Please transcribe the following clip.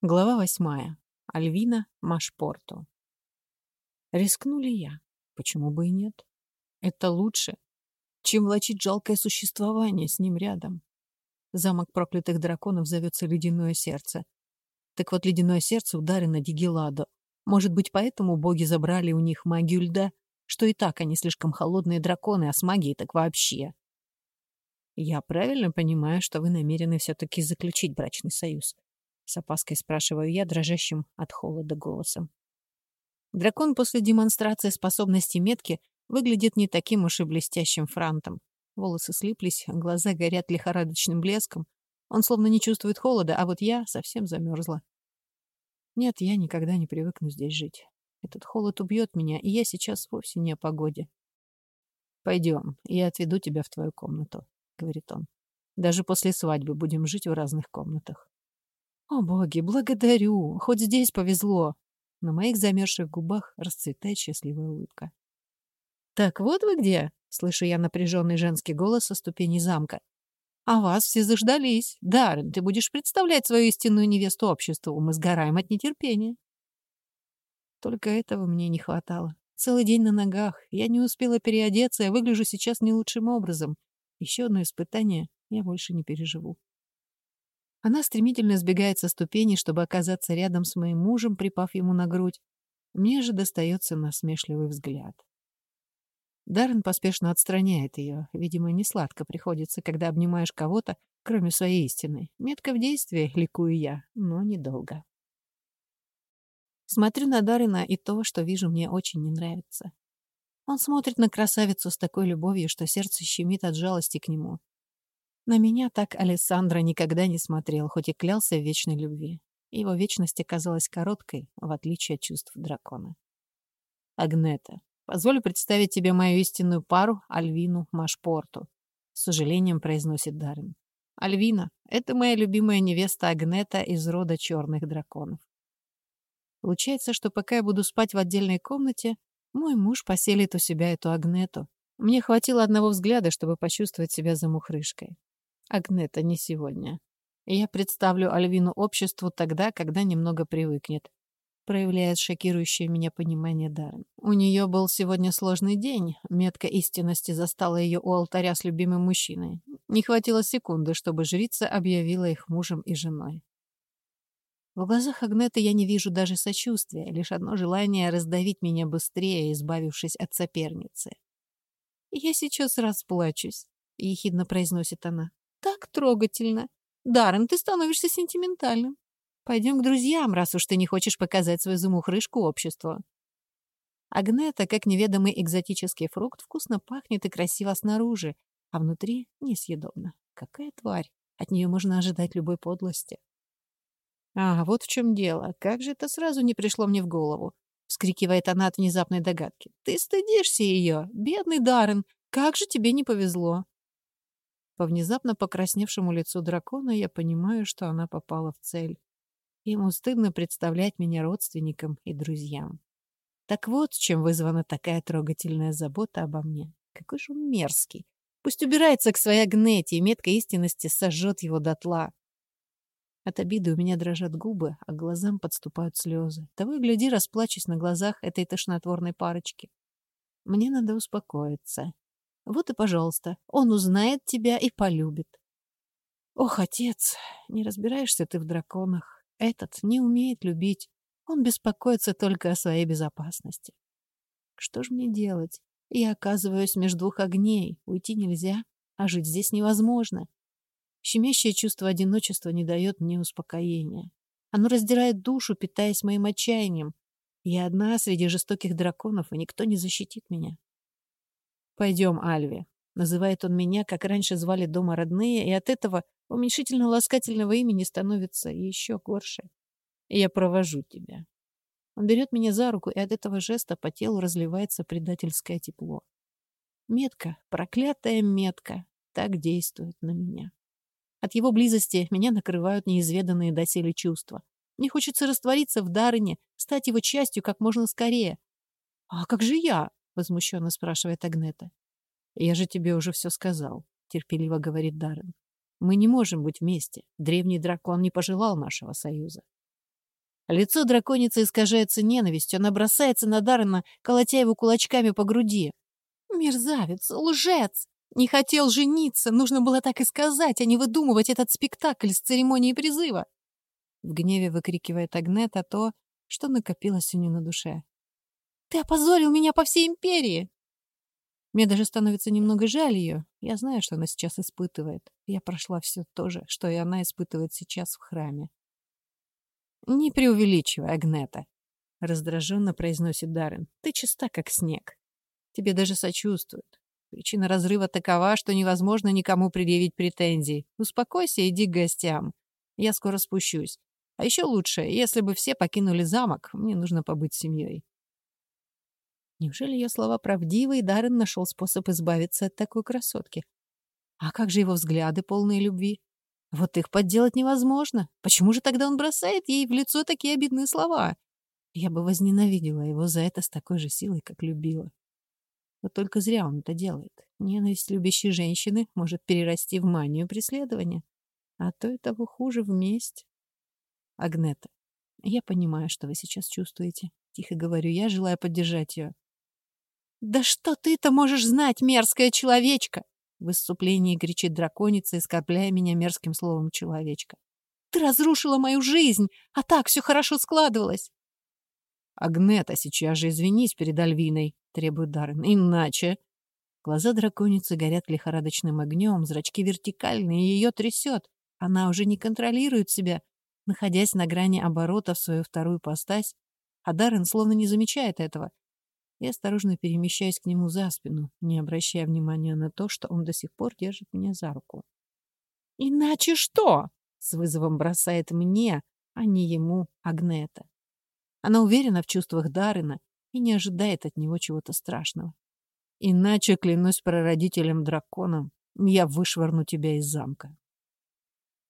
Глава восьмая. Альвина Машпорту. Рискну ли я? Почему бы и нет? Это лучше, чем влачить жалкое существование с ним рядом. Замок проклятых драконов зовется Ледяное Сердце. Так вот, Ледяное Сердце ударено Дигеладо. Может быть, поэтому боги забрали у них магию льда, что и так они слишком холодные драконы, а с магией так вообще. Я правильно понимаю, что вы намерены все-таки заключить брачный союз? С опаской спрашиваю я, дрожащим от холода голосом. Дракон после демонстрации способности метки выглядит не таким уж и блестящим франтом. Волосы слиплись, глаза горят лихорадочным блеском. Он словно не чувствует холода, а вот я совсем замерзла. Нет, я никогда не привыкну здесь жить. Этот холод убьет меня, и я сейчас вовсе не о погоде. «Пойдем, я отведу тебя в твою комнату», — говорит он. «Даже после свадьбы будем жить в разных комнатах». О, боги, благодарю! Хоть здесь повезло. На моих замерзших губах расцветает счастливая улыбка. «Так вот вы где?» — слышу я напряженный женский голос со ступени замка. «А вас все заждались. Даррен, ты будешь представлять свою истинную невесту обществу. Мы сгораем от нетерпения». Только этого мне не хватало. Целый день на ногах. Я не успела переодеться, я выгляжу сейчас не лучшим образом. Еще одно испытание я больше не переживу. Она стремительно сбегает со ступени, чтобы оказаться рядом с моим мужем, припав ему на грудь. Мне же достается насмешливый взгляд. Даррен поспешно отстраняет ее. Видимо, не сладко приходится, когда обнимаешь кого-то, кроме своей истины. Метка в действии, ликую я, но недолго. Смотрю на Даррена, и то, что вижу, мне очень не нравится. Он смотрит на красавицу с такой любовью, что сердце щемит от жалости к нему. На меня так Александра никогда не смотрел, хоть и клялся в вечной любви. Его вечность оказалась короткой, в отличие от чувств дракона. Агнета, позволю представить тебе мою истинную пару, Альвину Машпорту. С сожалением произносит Даррен. Альвина — это моя любимая невеста Агнета из рода черных драконов. Получается, что пока я буду спать в отдельной комнате, мой муж поселит у себя эту Агнету. Мне хватило одного взгляда, чтобы почувствовать себя замухрышкой. Агнета, не сегодня. Я представлю Альвину обществу тогда, когда немного привыкнет. Проявляет шокирующее меня понимание Даррен. У нее был сегодня сложный день. Метка истинности застала ее у алтаря с любимым мужчиной. Не хватило секунды, чтобы жрица объявила их мужем и женой. В глазах Агнеты я не вижу даже сочувствия, лишь одно желание раздавить меня быстрее, избавившись от соперницы. «Я сейчас расплачусь», — ехидно произносит она. Так трогательно. Даррен, ты становишься сентиментальным. Пойдем к друзьям, раз уж ты не хочешь показать свою замухрышку обществу. Агнета, как неведомый экзотический фрукт, вкусно пахнет и красиво снаружи, а внутри несъедобно. Какая тварь! От нее можно ожидать любой подлости. А, вот в чем дело. Как же это сразу не пришло мне в голову? Вскрикивает она от внезапной догадки. Ты стыдишься ее, бедный Даррен. Как же тебе не повезло. По внезапно покрасневшему лицу дракона я понимаю, что она попала в цель. Ему стыдно представлять меня родственникам и друзьям. Так вот, чем вызвана такая трогательная забота обо мне. Какой же он мерзкий. Пусть убирается к своей гнете, и метка истинности сожжет его дотла. От обиды у меня дрожат губы, а глазам подступают слезы. Того и гляди, расплачусь на глазах этой тошнотворной парочки. Мне надо успокоиться. Вот и пожалуйста, он узнает тебя и полюбит. Ох, отец, не разбираешься ты в драконах. Этот не умеет любить. Он беспокоится только о своей безопасности. Что ж мне делать? Я оказываюсь между двух огней. Уйти нельзя, а жить здесь невозможно. Щемящее чувство одиночества не дает мне успокоения. Оно раздирает душу, питаясь моим отчаянием. Я одна среди жестоких драконов, и никто не защитит меня. «Пойдем, Альви», — называет он меня, как раньше звали дома родные, и от этого уменьшительно-ласкательного имени становится еще горше. «Я провожу тебя». Он берет меня за руку, и от этого жеста по телу разливается предательское тепло. Метка, проклятая метка, так действует на меня. От его близости меня накрывают неизведанные доселе чувства. Мне хочется раствориться в Дарыне, стать его частью как можно скорее. А как же я? Возмущенно спрашивает Агнета. Я же тебе уже все сказал, терпеливо говорит Даррен. Мы не можем быть вместе. Древний дракон не пожелал нашего союза. Лицо драконицы искажается ненавистью, она бросается на Даррена, колотя его кулачками по груди. «Мерзавец! Лжец! Не хотел жениться! Нужно было так и сказать, а не выдумывать этот спектакль с церемонией призыва!» В гневе выкрикивает Агнета то, что накопилось у нее на душе. «Ты опозорил меня по всей империи!» Мне даже становится немного жаль ее. Я знаю, что она сейчас испытывает. Я прошла все то же, что и она испытывает сейчас в храме. «Не преувеличивай, Агнета», — раздраженно произносит Даррен. «Ты чиста, как снег. Тебе даже сочувствуют. Причина разрыва такова, что невозможно никому предъявить претензий. Успокойся и иди к гостям. Я скоро спущусь. А еще лучше, если бы все покинули замок, мне нужно побыть с семьей. Неужели ее слова правдивы, и Даррен нашел способ избавиться от такой красотки? А как же его взгляды, полные любви? Вот их подделать невозможно. Почему же тогда он бросает ей в лицо такие обидные слова? Я бы возненавидела его за это с такой же силой, как любила. Вот только зря он это делает. Ненависть любящей женщины может перерасти в манию преследования. А то и того хуже вместе. Агнета, я понимаю, что вы сейчас чувствуете. Тихо говорю я, желая поддержать ее. «Да что ты-то можешь знать, мерзкая человечка!» В выступлении кричит драконица, оскорбляя меня мерзким словом «человечка». «Ты разрушила мою жизнь, а так все хорошо складывалось!» «Агнета, сейчас же извинись перед Альвиной!» — требует Даррен. «Иначе...» Глаза драконицы горят лихорадочным огнем, зрачки вертикальные, ее трясет. Она уже не контролирует себя, находясь на грани оборота в свою вторую постась, а Даррен словно не замечает этого. Я осторожно перемещаюсь к нему за спину, не обращая внимания на то, что он до сих пор держит меня за руку. «Иначе что?» — с вызовом бросает мне, а не ему, Агнета. Она уверена в чувствах Дарына и не ожидает от него чего-то страшного. «Иначе, клянусь прародителем драконом, я вышвырну тебя из замка».